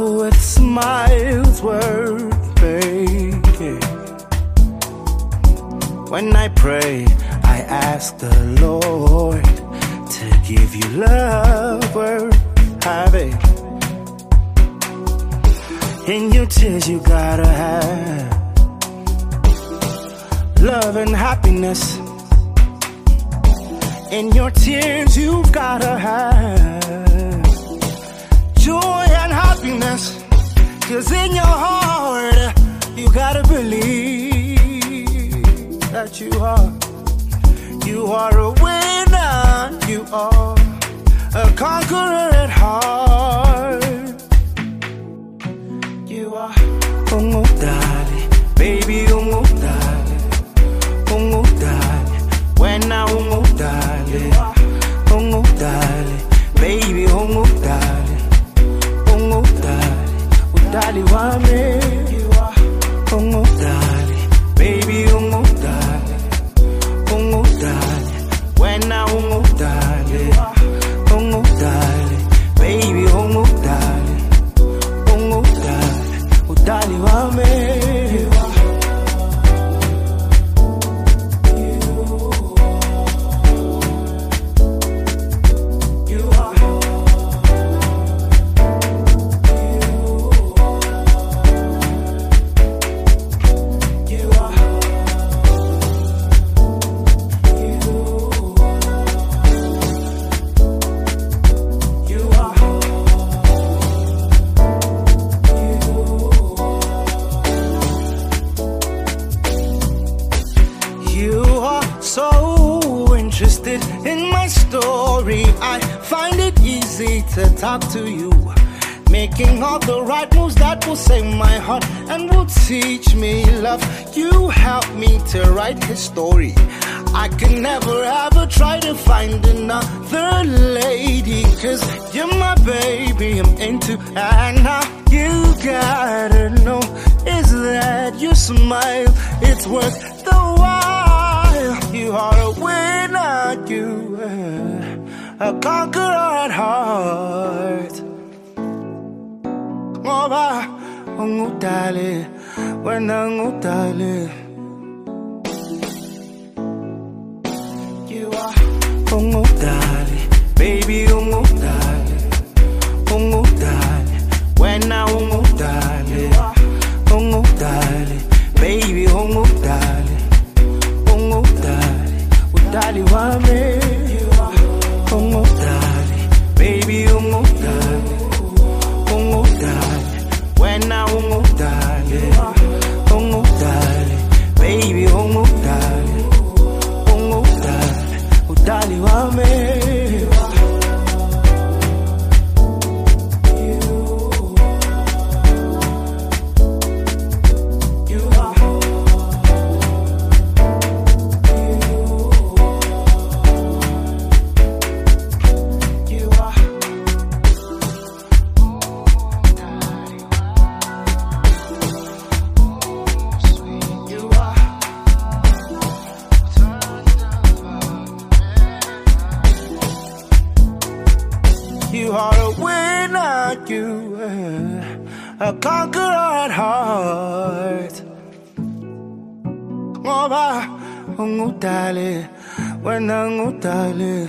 with smiles worth making. When I pray, I ask the Lord to give you love worth having. In your tears, you gotta have love and happiness. In your tears, you've gotta have joy happiness. Cause in your heart, you gotta believe that you are. You are a winner. You are a conqueror at heart. You are oh, oh, umudali, baby oh, umudali, umudali. When I umudali, umudali, udali wami. Umudali, baby umudali, umudali. When I umudali, umudali, baby umudali. Umudali, udali wami. Interested in my story. I find it easy to talk to you. Making all the right moves that will save my heart and will teach me love. You help me to write his story. I could never ever try to find another lady. Cause you're my baby, I'm into. And now you gotta know is that your smile, it's worth. You are a winner, you a conqueror at heart. Ngoba ungudale, wena ngudale. You are a conqueror at heart. Ngoba ungudale, wena ngudale.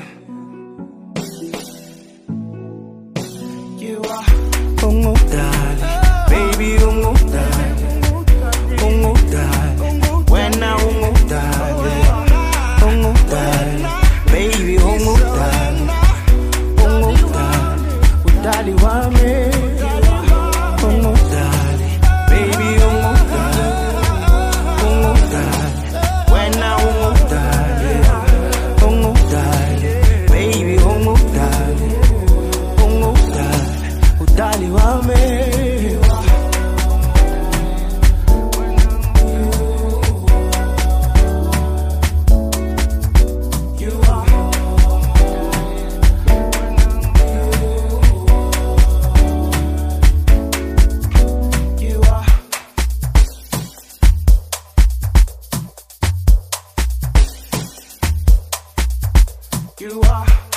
You are.